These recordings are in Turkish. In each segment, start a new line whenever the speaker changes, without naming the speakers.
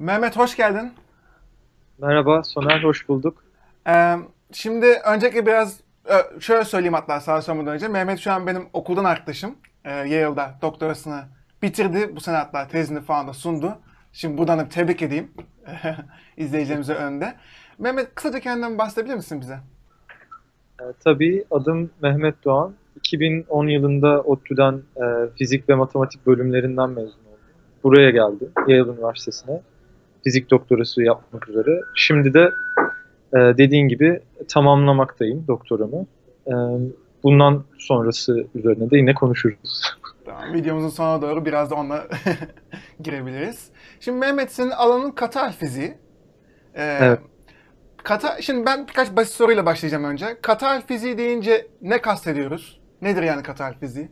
Mehmet hoş geldin.
Merhaba Soner, hoş bulduk.
Ee, şimdi öncelikle biraz ö, şöyle söyleyeyim hatta sana sormadan önce. Mehmet şu an benim okuldan arkadaşım. Ee, Yale'da doktorasını bitirdi. Bu sene hatta tezini falan da sundu. Şimdi buradan da tebrik edeyim izleyicilerimize önde. Mehmet kısaca kendinden bahsedebilir misin bize?
Ee, tabii adım Mehmet Doğan. 2010 yılında ODTÜ'den e, fizik ve matematik bölümlerinden mezun oldum. Buraya geldim, Yale Üniversitesi'ne. Fizik doktorası yapmak üzere. Şimdi de e, dediğin gibi tamamlamaktayım doktoramı. E, bundan sonrası üzerine de yine konuşuruz.
Tamam, videomuzun sonuna doğru biraz da onunla girebiliriz. Şimdi Mehmet senin alanın katal fiziği. Ee,
Evet.
Kata, şimdi ben birkaç basit soruyla başlayacağım önce. Katal fiziği deyince ne kastediyoruz? Nedir yani katal fiziği?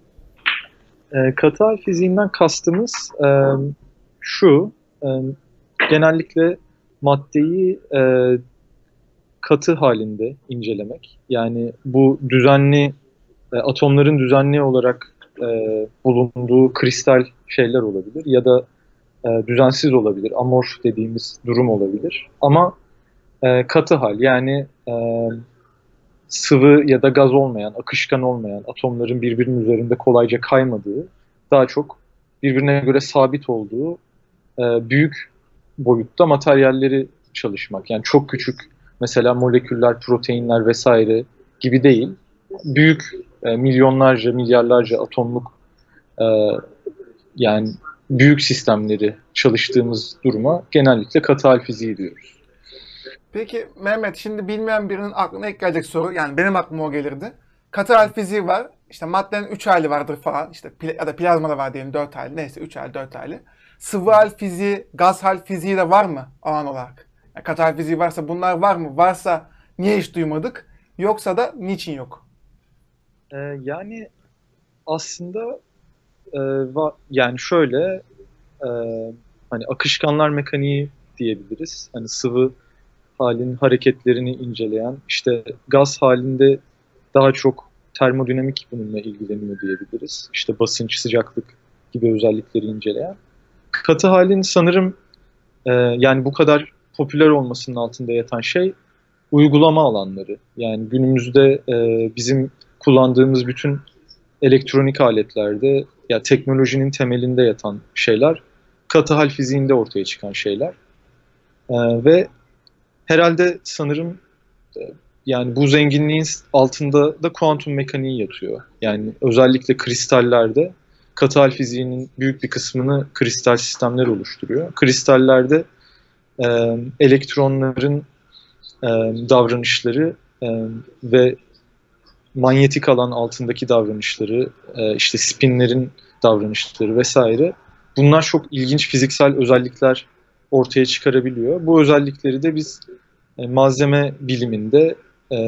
E, katı fiziğinden kastımız e, şu, e, genellikle maddeyi e, katı halinde incelemek. Yani bu düzenli, e, atomların düzenli olarak e, bulunduğu kristal şeyler olabilir ya da e, düzensiz olabilir, amorf dediğimiz durum olabilir. Ama e, katı hal yani e, sıvı ya da gaz olmayan, akışkan olmayan, atomların birbirinin üzerinde kolayca kaymadığı, daha çok birbirine göre sabit olduğu e, büyük boyutta materyalleri çalışmak. Yani çok küçük mesela moleküller, proteinler vesaire gibi değil. Büyük e, milyonlarca, milyarlarca atomluk e, yani büyük sistemleri çalıştığımız duruma genellikle katı hal fiziği diyoruz.
Peki Mehmet şimdi bilmeyen birinin aklına ilk gelecek soru yani benim aklıma o gelirdi. Katı hal fiziği var. İşte maddenin 3 hali vardır falan. İşte ya da plazma da var diyelim 4 hali. Neyse 3 hali 4 hali. Sıvı hal fiziği, gaz hal fiziği de var mı alan olarak? Yani katı hal fiziği varsa bunlar var mı? Varsa niye hiç duymadık? Yoksa da niçin yok?
E, yani aslında e, va- yani şöyle e, hani akışkanlar mekaniği diyebiliriz. Hani sıvı halin hareketlerini inceleyen, işte gaz halinde daha çok termodinamik bununla ilgileniyor diyebiliriz. İşte basınç, sıcaklık gibi özellikleri inceleyen. Katı halin sanırım e, yani bu kadar popüler olmasının altında yatan şey uygulama alanları. Yani günümüzde e, bizim kullandığımız bütün elektronik aletlerde ya teknolojinin temelinde yatan şeyler katı hal fiziğinde ortaya çıkan şeyler. E, ve herhalde sanırım e, yani bu zenginliğin altında da kuantum mekaniği yatıyor. Yani özellikle kristallerde katı hal fiziğinin büyük bir kısmını kristal sistemler oluşturuyor. Kristallerde e, elektronların e, davranışları e, ve manyetik alan altındaki davranışları, e, işte spinlerin davranışları vesaire bunlar çok ilginç fiziksel özellikler ortaya çıkarabiliyor. Bu özellikleri de biz e, malzeme biliminde e,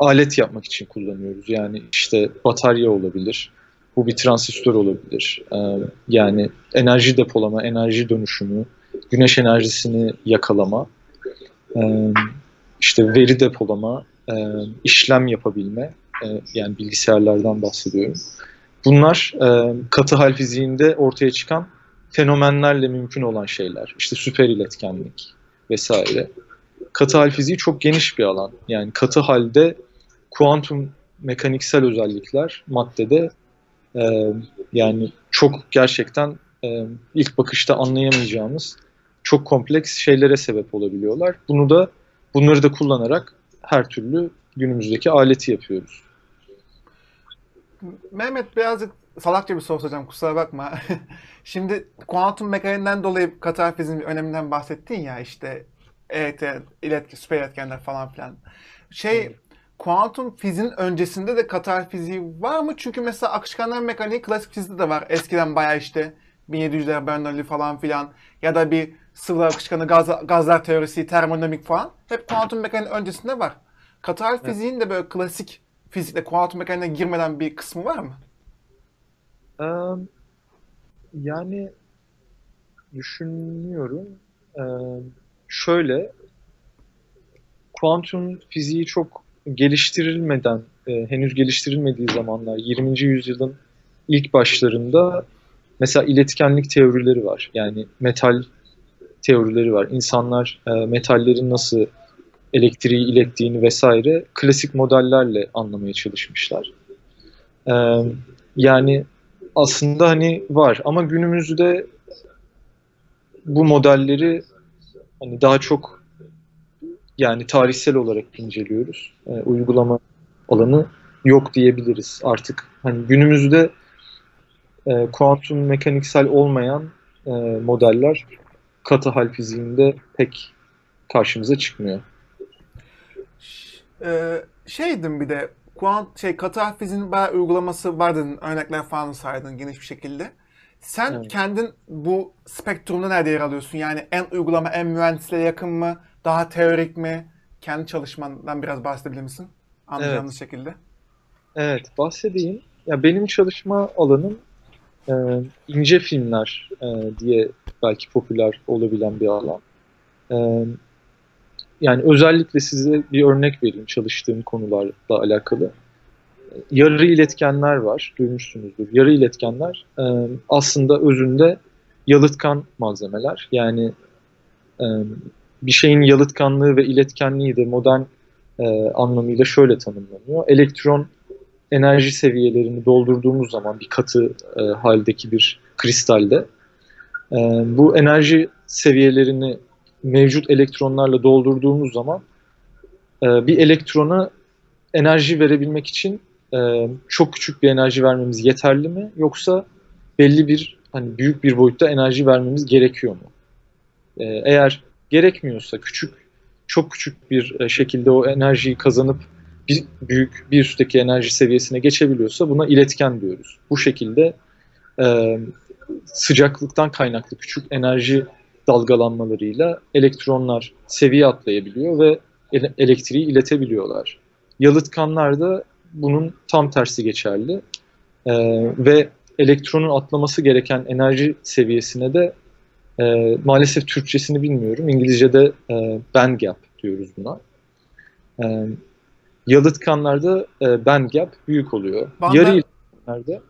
alet yapmak için kullanıyoruz. Yani işte batarya olabilir, bu bir transistör olabilir. E, yani enerji depolama, enerji dönüşümü, güneş enerjisini yakalama, e, işte veri depolama, e, işlem yapabilme, yani bilgisayarlardan bahsediyorum. Bunlar e, katı hal fiziğinde ortaya çıkan fenomenlerle mümkün olan şeyler. İşte süper iletkenlik vesaire. Katı hal fiziği çok geniş bir alan. Yani katı halde kuantum mekaniksel özellikler maddede e, yani çok gerçekten e, ilk bakışta anlayamayacağımız çok kompleks şeylere sebep olabiliyorlar. Bunu da bunları da kullanarak her türlü günümüzdeki aleti yapıyoruz.
Mehmet birazcık salakça bir soru soracağım kusura bakma. Şimdi kuantum mekaniğinden dolayı bir öneminden bahsettin ya işte ET, iletken, süper iletkenler falan filan. Şey kuantum fiziğinin öncesinde de katı hal fiziği var mı? Çünkü mesela akışkanlar mekaniği klasik fizikte de var. Eskiden bayağı işte 1700'ler Bernoulli falan filan ya da bir sıvı akışkanı gaz, gazlar teorisi, termodinamik falan hep kuantum mekaniğinin öncesinde var. Katı hal fiziğin de böyle klasik fizikle kuantum mekaniğine girmeden bir kısmı var mı?
Ee, yani düşünüyorum. Ee, şöyle, kuantum fiziği çok geliştirilmeden, e, henüz geliştirilmediği zamanlar, 20. yüzyılın ilk başlarında mesela iletkenlik teorileri var. Yani metal teorileri var. İnsanlar e, metallerin nasıl elektriği ilettiğini vesaire klasik modellerle anlamaya çalışmışlar. E, yani aslında hani var ama günümüzde bu modelleri hani daha çok yani tarihsel olarak inceliyoruz. E, uygulama alanı yok diyebiliriz artık. Hani günümüzde e, kuantum mekaniksel olmayan e, modeller katı hal fiziğinde pek karşımıza çıkmıyor.
Ee, şeydim bir de kuant şey katı hal fiziğinin bayağı uygulaması vardı. Örnekler falan saydın geniş bir şekilde. Sen evet. kendin bu spektrumda nerede yer alıyorsun? Yani en uygulama, en mühendisliğe yakın mı? Daha teorik mi? Kendi çalışmandan biraz bahsedebilir misin? Anlayacağınız evet. şekilde.
Evet, bahsedeyim. Ya benim çalışma alanım e, ince filmler e, diye belki popüler olabilen bir alan. E, yani özellikle size bir örnek vereyim çalıştığım konularla alakalı. Yarı iletkenler var, duymuşsunuzdur. Yarı iletkenler e, aslında özünde yalıtkan malzemeler. Yani e, bir şeyin yalıtkanlığı ve iletkenliği de modern e, anlamıyla şöyle tanımlanıyor. Elektron enerji seviyelerini doldurduğumuz zaman bir katı e, haldeki bir kristalde e, bu enerji seviyelerini mevcut elektronlarla doldurduğumuz zaman e, bir elektrona enerji verebilmek için e, çok küçük bir enerji vermemiz yeterli mi yoksa belli bir hani büyük bir boyutta enerji vermemiz gerekiyor mu? E, eğer gerekmiyorsa küçük çok küçük bir e, şekilde o enerjiyi kazanıp bir büyük bir üstteki enerji seviyesine geçebiliyorsa buna iletken diyoruz. Bu şekilde e, sıcaklıktan kaynaklı küçük enerji dalgalanmalarıyla elektronlar seviye atlayabiliyor ve ele elektriği iletebiliyorlar. Yalıtkanlar da bunun tam tersi geçerli e, ve elektronun atlaması gereken enerji seviyesine de e, maalesef Türkçesini bilmiyorum. İngilizce'de e, band gap diyoruz buna. E, yalıtkanlarda e, band gap büyük oluyor. Bandar... Yarı iletkenlerde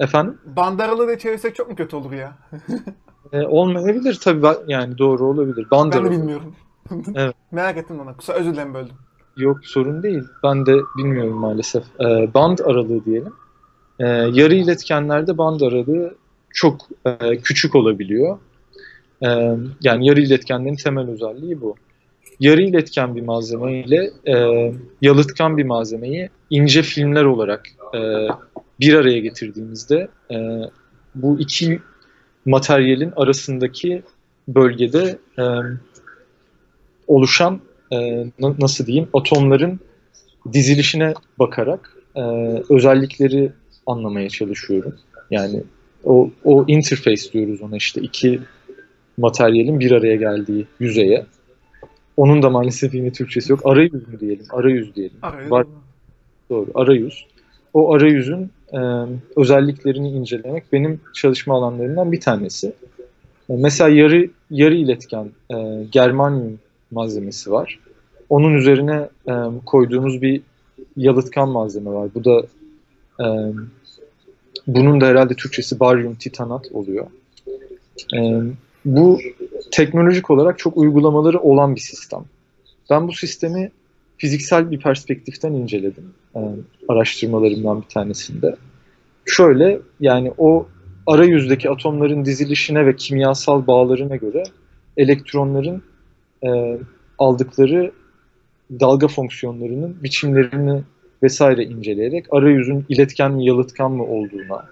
efendim?
Bandaralı da çevirsek çok mu kötü olur ya?
e, olmayabilir tabii yani doğru olabilir.
Bandaralı. Ben bilmiyorum. evet. Merak ettim ona. Kısa özür dilerim böldüm.
Yok sorun değil. Ben de bilmiyorum maalesef. E, band aralığı diyelim. E, yarı iletkenlerde band aralığı çok e, küçük olabiliyor. E, yani yarı iletkenlerin temel özelliği bu yarı iletken bir malzeme ile e, yalıtkan bir malzemeyi ince filmler olarak e, bir araya getirdiğimizde e, bu iki materyalin arasındaki bölgede e, oluşan e, nasıl diyeyim atomların dizilişine bakarak e, özellikleri anlamaya çalışıyorum. Yani o, o interface diyoruz ona işte iki materyalin bir araya geldiği yüzeye. Onun da maalesef yine Türkçesi yok. Arayüz mü diyelim? Arayüz diyelim.
Arayüz. Var,
doğru. Arayüz. O arayüzün e, özelliklerini incelemek benim çalışma alanlarından bir tanesi. E, mesela yarı yarı iletken e, germanyum malzemesi var. Onun üzerine e, koyduğumuz bir yalıtkan malzeme var. Bu da e, bunun da herhalde Türkçesi baryum titanat oluyor. E, bu teknolojik olarak çok uygulamaları olan bir sistem. Ben bu sistemi fiziksel bir perspektiften inceledim e, araştırmalarımdan bir tanesinde. Şöyle yani o arayüzdeki atomların dizilişine ve kimyasal bağlarına göre elektronların e, aldıkları dalga fonksiyonlarının biçimlerini vesaire inceleyerek arayüzün iletken mi yalıtkan mı olduğuna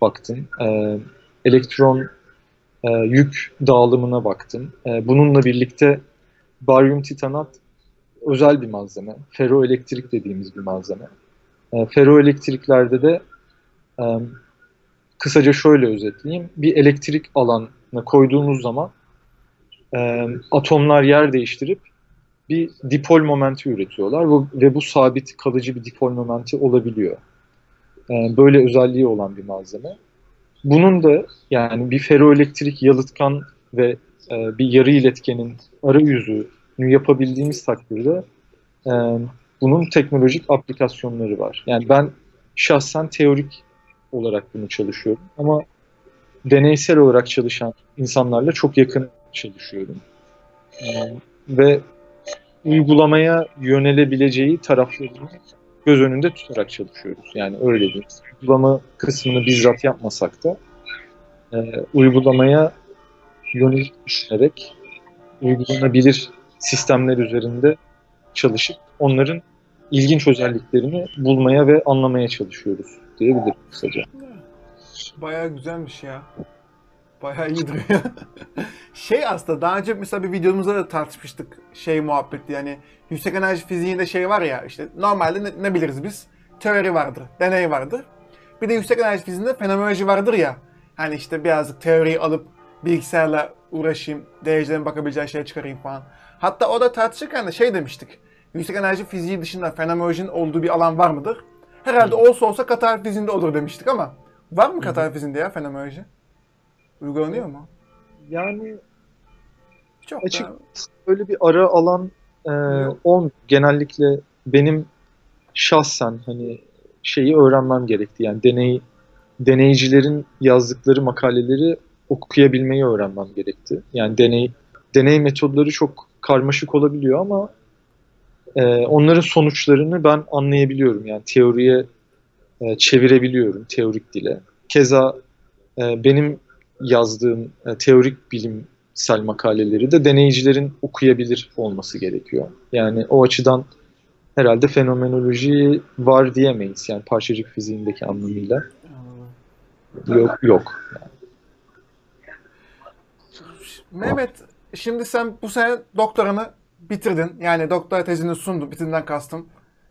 baktım. E, elektron e, yük dağılımına baktım. E, bununla birlikte baryum titanat özel bir malzeme. Ferroelektrik dediğimiz bir malzeme. E, ferroelektriklerde de e, kısaca şöyle özetleyeyim. Bir elektrik alanına koyduğunuz zaman e, atomlar yer değiştirip bir dipol momenti üretiyorlar bu, ve bu sabit kalıcı bir dipol momenti olabiliyor. E, böyle özelliği olan bir malzeme. Bunun da yani bir ferroelektrik yalıtkan ve e, bir yarı iletkenin arayüzünü yapabildiğimiz takdirde e, bunun teknolojik aplikasyonları var. Yani ben şahsen teorik olarak bunu çalışıyorum ama deneysel olarak çalışan insanlarla çok yakın çalışıyorum. Ee, ve uygulamaya yönelebileceği taraflarını göz önünde tutarak çalışıyoruz. Yani öyle diyeyim. Uygulama kısmını bizzat yapmasak da e, uygulamaya yönelik düşünerek uygulanabilir sistemler üzerinde çalışıp onların ilginç özelliklerini bulmaya ve anlamaya çalışıyoruz diyebilirim kısaca.
Bayağı güzelmiş ya. Bayağı iyi duruyor. şey aslında daha önce mesela bir videomuzda da tartışmıştık şey muhabbeti yani yüksek enerji fiziğinde şey var ya işte normalde ne, ne biliriz biz? Teori vardır, deney vardır. Bir de yüksek enerji fiziğinde fenomenoloji vardır ya. Hani işte birazcık teoriyi alıp bilgisayarla uğraşayım, derecelerine bakabileceği şeye çıkarayım falan. Hatta o da tartışırken de şey demiştik. Yüksek enerji fiziği dışında fenomenolojinin olduğu bir alan var mıdır? Herhalde olsa olsa katar fiziğinde olur demiştik ama var mı katar fiziğinde ya fenomenoloji? Uygulanıyor mu?
Yani
Çok
Açık-
da...
öyle bir ara alan e,
Yok.
olmuyor. Genellikle benim şahsen hani şeyi öğrenmem gerekti. Yani deney deneycilerin yazdıkları makaleleri okuyabilmeyi öğrenmem gerekti. Yani deney deney metodları çok karmaşık olabiliyor ama e, onların sonuçlarını ben anlayabiliyorum. Yani teoriye e, çevirebiliyorum teorik dile. Keza e, benim yazdığım e, teorik bilimsel makaleleri de deneycilerin okuyabilir olması gerekiyor. Yani o açıdan herhalde fenomenoloji var diyemeyiz. Yani parçacık fiziğindeki anlamıyla yok. yok.
Mehmet, şimdi sen bu sene doktoranı bitirdin. Yani doktora tezini sundun. Bitirdiğinden kastım.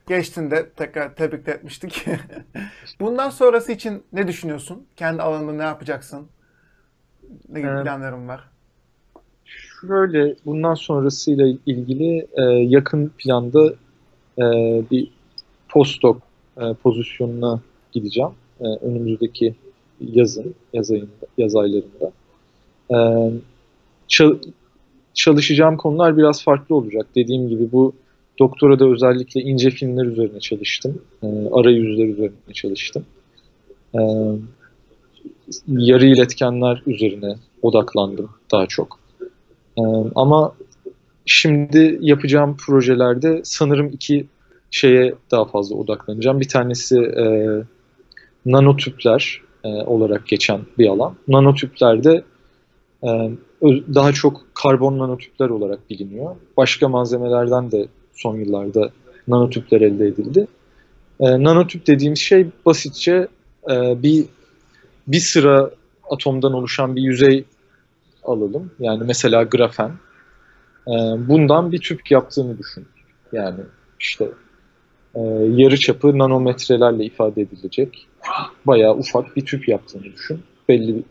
Geçtin de tekrar tebrik de etmiştik. Bundan sonrası için ne düşünüyorsun? Kendi alanında ne yapacaksın? Ne gibi
Ee,
planların var?
Şöyle bundan sonrasıyla ilgili e, yakın planda e, bir postdoc e, pozisyonuna gideceğim. E, önümüzdeki yazın, yaz, ayında, yaz aylarında. E, çal- çalışacağım konular biraz farklı olacak. Dediğim gibi bu doktorada özellikle ince filmler üzerine çalıştım. E, arayüzler üzerine çalıştım. E, yarı iletkenler üzerine odaklandım daha çok. Ee, ama şimdi yapacağım projelerde sanırım iki şeye daha fazla odaklanacağım. Bir tanesi e, nanotüpler e, olarak geçen bir alan. Nanotüplerde e, daha çok karbon nanotüpler olarak biliniyor. Başka malzemelerden de son yıllarda nanotüpler elde edildi. E, nanotüp dediğimiz şey basitçe e, bir bir sıra atomdan oluşan bir yüzey alalım. Yani mesela grafen. Ee, bundan bir tüp yaptığını düşün. Yani işte e, yarı çapı nanometrelerle ifade edilecek bayağı ufak bir tüp yaptığını düşün. Belli bir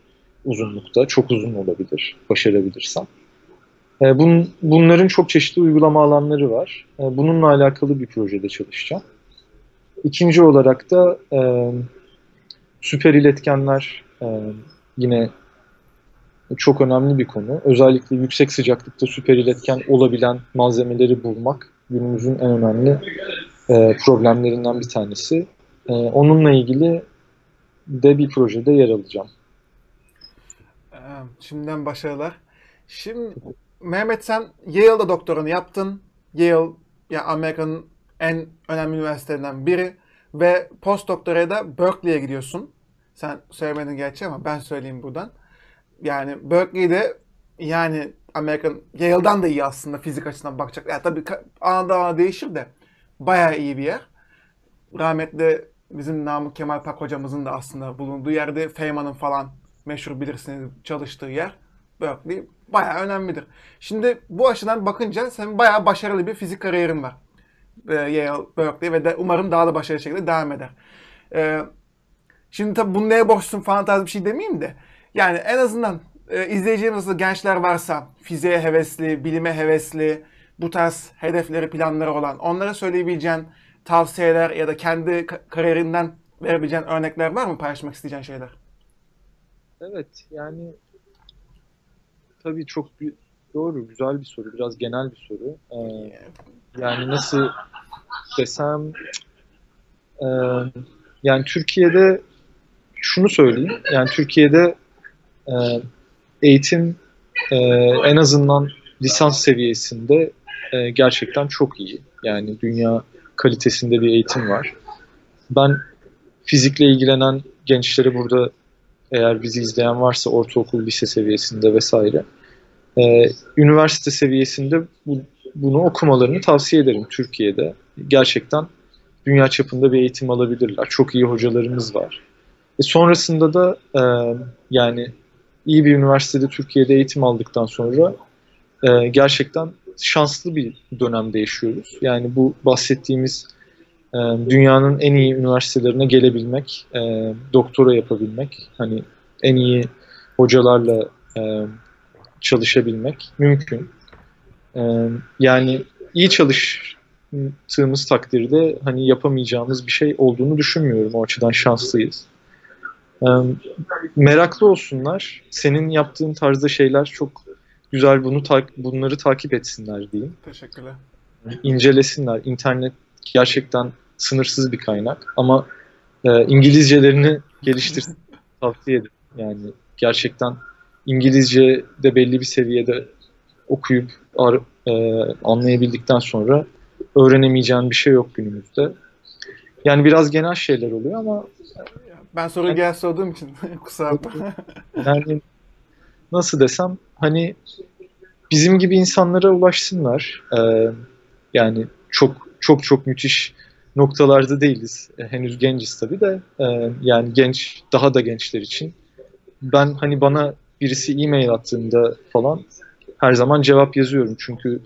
uzunlukta, çok uzun olabilir, başarabilirsen. Ee, bun, bunların çok çeşitli uygulama alanları var. Ee, bununla alakalı bir projede çalışacağım. İkinci olarak da e, süper iletkenler e, yine çok önemli bir konu. Özellikle yüksek sıcaklıkta süper iletken olabilen malzemeleri bulmak günümüzün en önemli e, problemlerinden bir tanesi. E, onunla ilgili de bir projede yer alacağım.
Ee, Şimdiden başarılar. Şimdi Mehmet sen Yale'da doktoranı yaptın. Yale ya Amerika'nın en önemli üniversitelerinden biri ve post doktoraya da Berkeley'e gidiyorsun. Sen söylemedin gerçi ama ben söyleyeyim buradan. Yani Berkeley'de yani Amerika'nın Yale'dan da iyi aslında fizik açısından bakacak. Yani tabii anada ana değişir de bayağı iyi bir yer. Rahmetli bizim Namık Kemal Pak hocamızın da aslında bulunduğu yerde Feynman'ın falan meşhur bilirsiniz çalıştığı yer. Berkeley bayağı önemlidir. Şimdi bu açıdan bakınca senin bayağı başarılı bir fizik kariyerin var. Ee, Yale, Berkeley ve de umarım daha da başarılı şekilde devam eder. Ee, şimdi tabii bunu neye borçlusun falan tarzı bir şey demeyeyim de. Yani en azından e, izleyicilerimiz gençler varsa fiziğe hevesli, bilime hevesli, bu tarz hedefleri, planları olan onlara söyleyebileceğin tavsiyeler ya da kendi ka- kariyerinden verebileceğin örnekler var mı paylaşmak isteyeceğin şeyler?
Evet, yani tabii çok doğru, güzel bir soru, biraz genel bir soru. Ee, yani nasıl desem, e, yani Türkiye'de şunu söyleyeyim, yani Türkiye'de e, eğitim e, en azından lisans seviyesinde e, gerçekten çok iyi. Yani dünya kalitesinde bir eğitim var. Ben fizikle ilgilenen gençlere burada eğer bizi izleyen varsa ortaokul, lise seviyesinde vesaire e, üniversite seviyesinde bu, bunu okumalarını tavsiye ederim Türkiye'de. Gerçekten dünya çapında bir eğitim alabilirler. Çok iyi hocalarımız var. E sonrasında da e, yani iyi bir üniversitede Türkiye'de eğitim aldıktan sonra e, gerçekten şanslı bir dönemde yaşıyoruz. Yani bu bahsettiğimiz e, dünyanın en iyi üniversitelerine gelebilmek, e, doktora yapabilmek, hani en iyi hocalarla e, çalışabilmek mümkün. E, yani iyi çalıştığımız takdirde hani yapamayacağımız bir şey olduğunu düşünmüyorum. O açıdan şanslıyız. E, meraklı olsunlar. Senin yaptığın tarzda şeyler çok güzel. Bunu ta- bunları takip etsinler diyeyim.
Teşekkürler.
İncelesinler. İnternet gerçekten sınırsız bir kaynak ama e, İngilizcelerini geliştirsin tavsiye ederim. Yani gerçekten İngilizce de belli bir seviyede okuyup ar, e, anlayabildikten sonra öğrenemeyeceğin bir şey yok günümüzde. Yani biraz genel şeyler oluyor ama
Ben soruyu
Yani-
gel sorduğum için kusura bakma.
yani nasıl desem hani bizim gibi insanlara ulaşsınlar. Ee, yani çok çok çok müthiş noktalarda değiliz. E, henüz genciz tabii de e, yani genç daha da gençler için ben hani bana birisi e-mail attığında falan her zaman cevap yazıyorum. Çünkü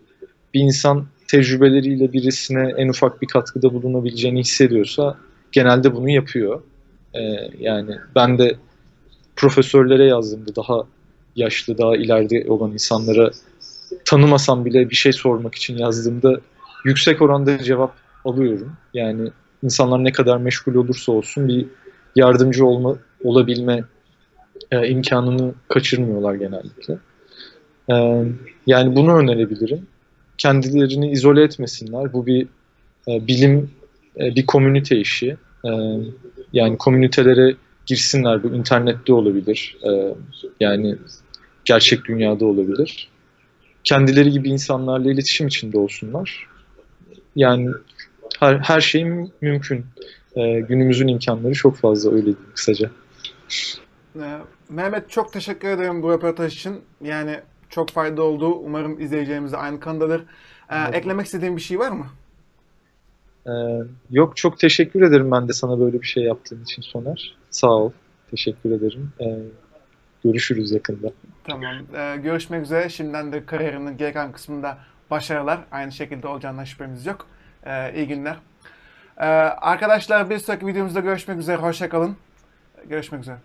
bir insan tecrübeleriyle birisine en ufak bir katkıda bulunabileceğini hissediyorsa genelde bunu yapıyor. Ee, yani ben de profesörlere yazdığımda daha yaşlı, daha ileride olan insanlara tanımasam bile bir şey sormak için yazdığımda yüksek oranda cevap alıyorum. Yani insanlar ne kadar meşgul olursa olsun bir yardımcı olma olabilme e, imkanını kaçırmıyorlar genellikle. E, yani bunu önerebilirim. Kendilerini izole etmesinler. Bu bir e, bilim, e, bir komünite işi. E, yani komünitelere girsinler. Bu internette olabilir. E, yani gerçek dünyada olabilir. Kendileri gibi insanlarla iletişim içinde olsunlar. Yani her, her şey mü- mümkün. E, günümüzün imkanları çok fazla öyle kısaca.
Mehmet çok teşekkür ederim bu röportaj için. Yani çok fayda oldu. Umarım izleyeceğimiz de aynı kanıdadır. Ee,
Evet.
eklemek istediğin bir şey var mı?
Ee, yok çok teşekkür ederim ben de sana böyle bir şey yaptığın için Soner. Sağ ol. Teşekkür ederim. Ee, görüşürüz yakında.
Tamam. Ee, görüşmek üzere. Şimdiden de kariyerinin geri kalan kısmında başarılar. Aynı şekilde olacağından şüphemiz yok. Ee, iyi günler. Ee, arkadaşlar bir sonraki videomuzda görüşmek üzere. Hoşça kalın. Görüşmek üzere.